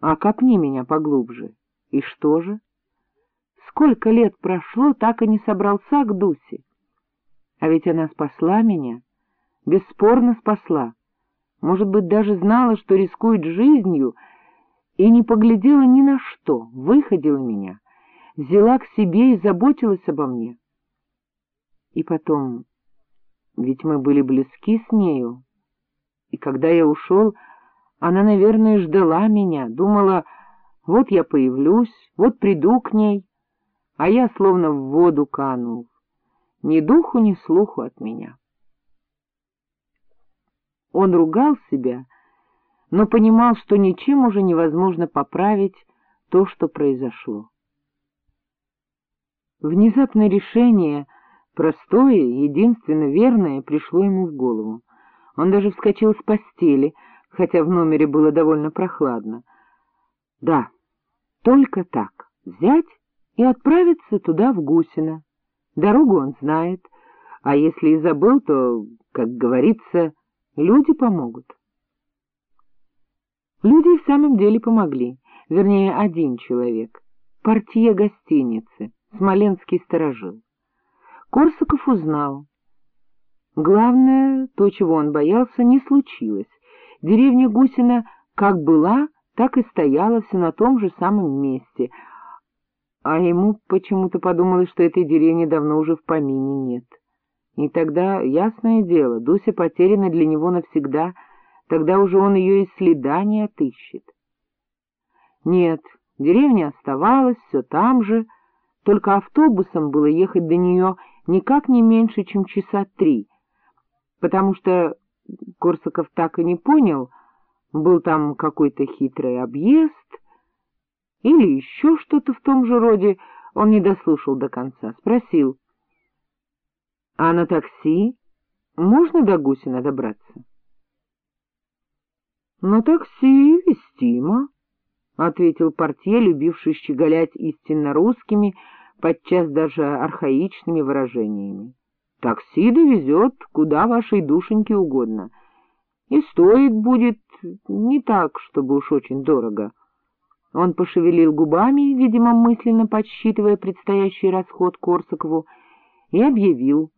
А копни меня поглубже. И что же? Сколько лет прошло, так и не собрался к Дусе. А ведь она спасла меня, бесспорно спасла. Может быть, даже знала, что рискует жизнью, и не поглядела ни на что, выходила меня, взяла к себе и заботилась обо мне. И потом, ведь мы были близки с нею, и когда я ушел, она, наверное, ждала меня, думала, вот я появлюсь, вот приду к ней, а я словно в воду канул, ни духу, ни слуху от меня. Он ругал себя, но понимал, что ничем уже невозможно поправить то, что произошло. Внезапное решение, простое, единственно верное, пришло ему в голову. Он даже вскочил с постели, хотя в номере было довольно прохладно. Да, только так, взять и отправиться туда, в Гусино. Дорогу он знает, а если и забыл, то, как говорится, люди помогут. Люди в самом деле помогли, вернее, один человек, портье гостиницы, смоленский сторожил. Корсаков узнал. Главное, то, чего он боялся, не случилось. Деревня Гусина как была, так и стояла все на том же самом месте, а ему почему-то подумалось, что этой деревни давно уже в помине нет. И тогда, ясное дело, Дуся потеряна для него навсегда, тогда уже он ее и следа не отыщет. Нет, деревня оставалась все там же, только автобусом было ехать до нее никак не меньше, чем часа три, потому что Корсаков так и не понял, был там какой-то хитрый объезд, или еще что-то в том же роде, он не дослушал до конца, спросил. — А на такси можно до Гусина добраться? — На такси вестимо, — ответил портье, любивший щеголять истинно русскими, подчас даже архаичными выражениями. — Такси довезет, куда вашей душеньке угодно, и стоит будет не так, чтобы уж очень дорого. — он пошевелил губами, видимо, мысленно подсчитывая предстоящий расход Корсакову, и объявил.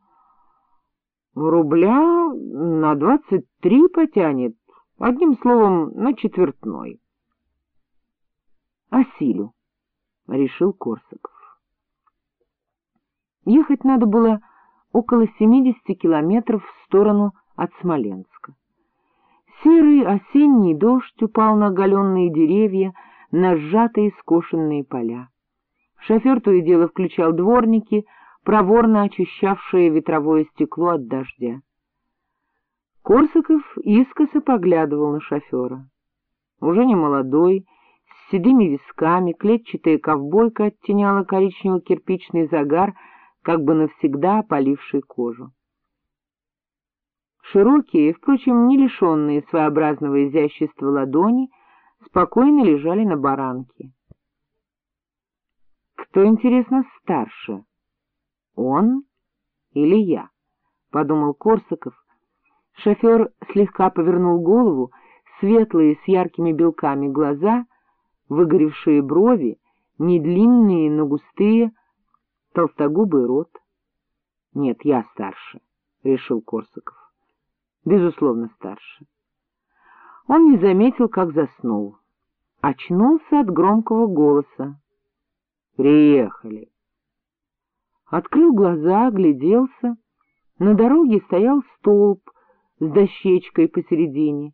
— Рубля на двадцать три потянет, одним словом, на четвертной. — Осилю, — решил Корсаков. Ехать надо было около семидесяти километров в сторону от Смоленска. Серый осенний дождь упал на оголенные деревья, на сжатые скошенные поля. Шофер то и дело включал дворники, проворно очищавшие ветровое стекло от дождя. Корсаков искоса поглядывал на шофера. Уже не молодой, с седыми висками, клетчатая ковбойка оттеняла коричнево-кирпичный загар, как бы навсегда опаливший кожу. Широкие, впрочем, не лишенные своеобразного изящества ладони, спокойно лежали на баранке. Кто, интересно, старше, он или я? — подумал Корсаков. Шофер слегка повернул голову, светлые с яркими белками глаза, выгоревшие брови, не длинные, но густые, толстогубый рот. — Нет, я старше, — решил Корсаков. — Безусловно, старше. Он не заметил, как заснул. Очнулся от громкого голоса. «Приехали!» Открыл глаза, огляделся. На дороге стоял столб с дощечкой посередине.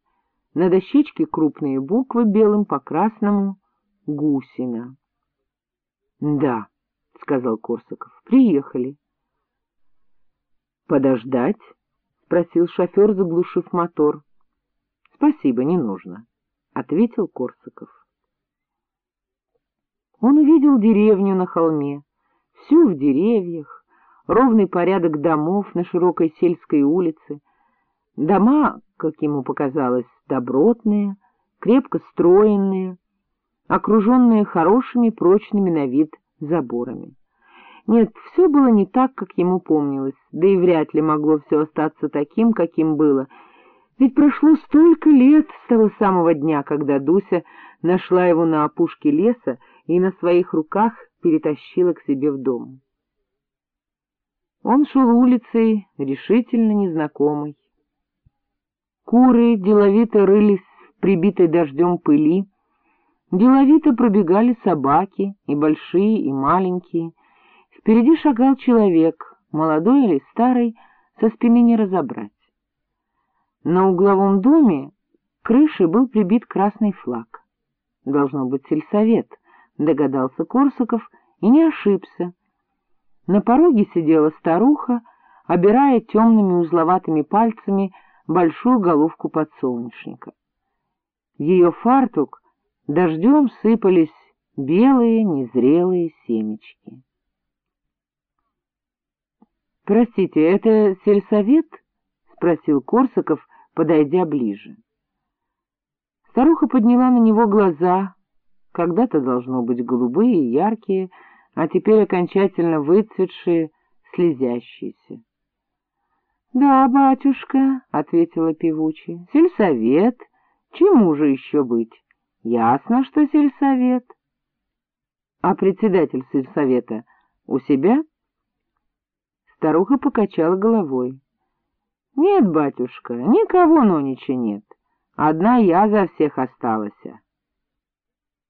На дощечке крупные буквы белым по красному «Гусина». — Да, — сказал Корсаков, — приехали. — Подождать? — спросил шофер, заглушив мотор. — Спасибо, не нужно, — ответил Корсаков. Он увидел деревню на холме, всю в деревьях, ровный порядок домов на широкой сельской улице. Дома, как ему показалось, добротные, крепко стройные, окруженные хорошими, прочными на вид заборами. Нет, все было не так, как ему помнилось, да и вряд ли могло все остаться таким, каким было — Ведь прошло столько лет с того самого дня, когда Дуся нашла его на опушке леса и на своих руках перетащила к себе в дом. Он шел улицей, решительно незнакомый. Куры деловито рылись в прибитой дождем пыли, деловито пробегали собаки, и большие, и маленькие. Впереди шагал человек, молодой или старый, со спины не разобрать. На угловом доме крыше был прибит красный флаг. Должно быть сельсовет, догадался Корсаков и не ошибся. На пороге сидела старуха, обирая темными узловатыми пальцами большую головку подсолнечника. Ее фартук дождем сыпались белые незрелые семечки. — Простите, это сельсовет? — спросил Корсаков, подойдя ближе. Старуха подняла на него глаза, когда-то должно быть голубые и яркие, а теперь окончательно выцветшие, слезящиеся. — Да, батюшка, — ответила певучая, — сельсовет. Чему же еще быть? Ясно, что сельсовет. — А председатель сельсовета у себя? Старуха покачала головой. — Нет, батюшка, никого нонича нет. Одна я за всех осталась.